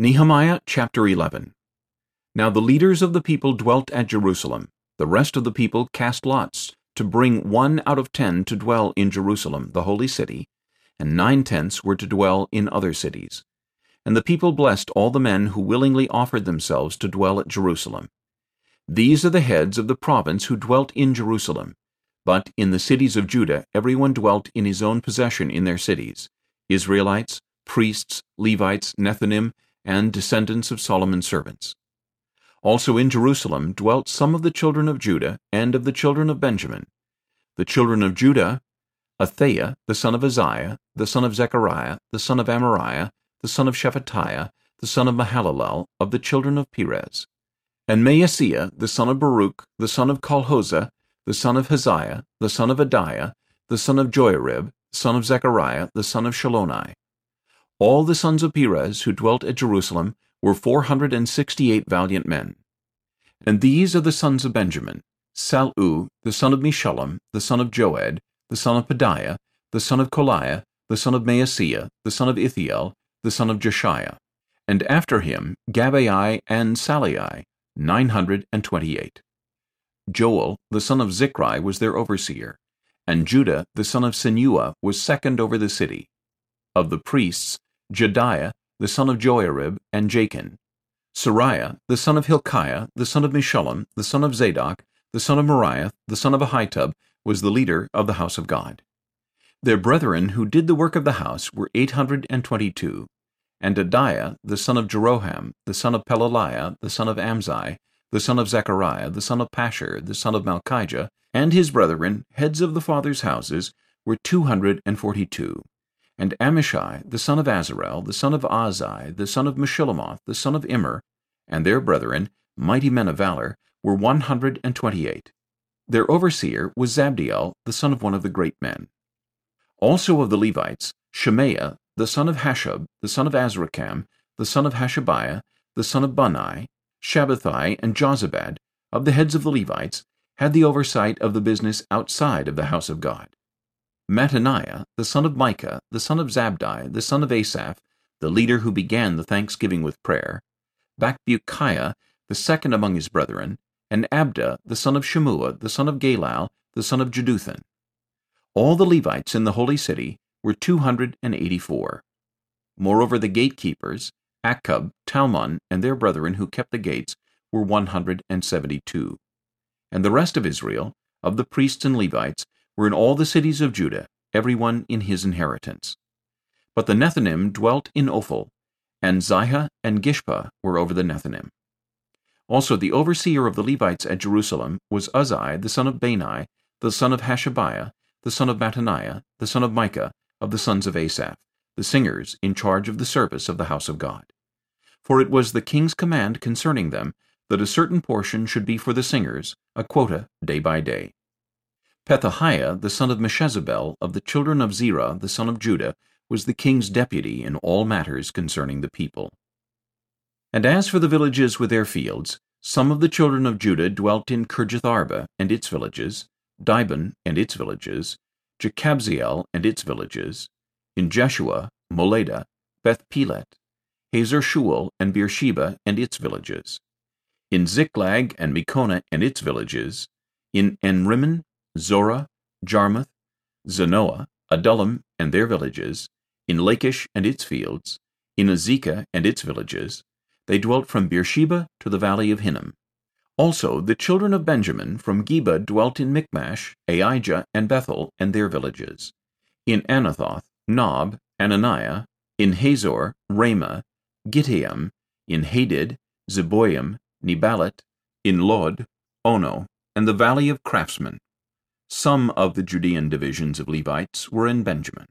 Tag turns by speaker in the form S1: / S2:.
S1: Nehemiah chapter 11 Now the leaders of the people dwelt at Jerusalem. The rest of the people cast lots to bring one out of ten to dwell in Jerusalem, the holy city, and nine-tenths were to dwell in other cities. And the people blessed all the men who willingly offered themselves to dwell at Jerusalem. These are the heads of the province who dwelt in Jerusalem. But in the cities of Judah everyone dwelt in his own possession in their cities, Israelites, priests, Levites, Nethinim, and descendants of Solomon's servants. Also in Jerusalem dwelt some of the children of Judah and of the children of Benjamin. The children of Judah, Athaiah, the son of Uzziah, the son of Zechariah, the son of Amariah, the son of Shephatiah, the son of Mahalalel, of the children of Perez. And Maaseiah, the son of Baruch, the son of Colhozeh, the son of Hazaiah, the son of Adaiah, the son of Joiarib, son of Zechariah, the son of Shiloni. All the sons of Perez who dwelt at Jerusalem were four hundred and sixty-eight valiant men. And these are the sons of Benjamin, Sallu, the son of Meshullam, the son of Joed, the son of Pedaiah, the son of Kolaiah, the son of Maaseiah, the son of Ithiel, the son of Jeshaiah. And after him Gabbai and Sallai, nine hundred and twenty-eight. Joel, the son of Zichri, was their overseer, and Judah, the son of Senuah, was second over the city. Of the priests, Jedaiah, the son of Joiarib, and Jachin. Seraiah, the son of Hilkiah, the son of Meshullam, the son of Zadok, the son of Meraioth, the son of Ahitub, was the leader of the house of God. Their brethren who did the work of the house were eight hundred and twenty-two. And Adaiah, the son of Jeroham, the son of Pelaliah, the son of Amzi, the son of Zechariah, the son of Pashhur, the son of Malchijah, and his brethren, heads of the fathers' houses, were two hundred and forty-two. And Amashai, the son of Azarel, the son of Ahzai, the son of Meshillemoth, the son of Immer, and their brethren, mighty men of valor, were one hundred and twenty-eight. Their overseer was Zabdiel, the son of one of the great men. Also of the Levites, Shemaiah, the son of Hasshub, the son of Azrikam, the son of Hashabiah, the son of Bunni, Shabbethai, and Jozabad, of the heads of the Levites, had the oversight of the business outside of the house of God. Mattaniah, the son of Micah, the son of Zabdi, the son of Asaph, the leader who began the thanksgiving with prayer, Bakbukiah, the second among his brethren, and Abda, the son of Shammua, the son of Galal, the son of Jeduthun. All the Levites in the holy city were two hundred and eighty-four. Moreover the gatekeepers, Akkub, Talmon, and their brethren who kept the gates, were one hundred and seventy-two. And the rest of Israel, of the priests and Levites, were in all the cities of Judah, every one in his inheritance. But the Nethinim dwelt in Ophel, and Ziha and Gishpa were over the Nethinim. Also the overseer of the Levites at Jerusalem was Uzzi the son of Bani, the son of Hashabiah, the son of Mattaniah, the son of Micah, of the sons of Asaph, the singers in charge of the service of the house of God. For it was the king's command concerning them that a certain portion should be for the singers, a quota day by day. Pethahiah, the son of Meshezabel, of the children of Zerah, the son of Judah, was the king's deputy in all matters concerning the people. And as for the villages with their fields, some of the children of Judah dwelt in Kirjatharba and its villages, Dibon and its villages, Jekabzeel and its villages, in Jeshua, Moladah, Beth Pelet, Hazar Shual and Beersheba and its villages, in Ziklag and Meconah and its villages, in Enrimmon, Zorah, Jarmuth, Zanoah, Adullam and their villages, in Lachish and its fields, in Azekah and its villages, they dwelt from Beersheba to the valley of Hinnom. Also the children of Benjamin from Geba dwelt in Michmash, Aija, and Bethel, and their villages. In Anathoth, Nob, Ananiah, in Hazor, Ramah, Gittaim, in Hadid, Zeboim, Neballat, in Lod, Ono, and the valley of craftsmen. Some of the Judean divisions of Levites were in Benjamin.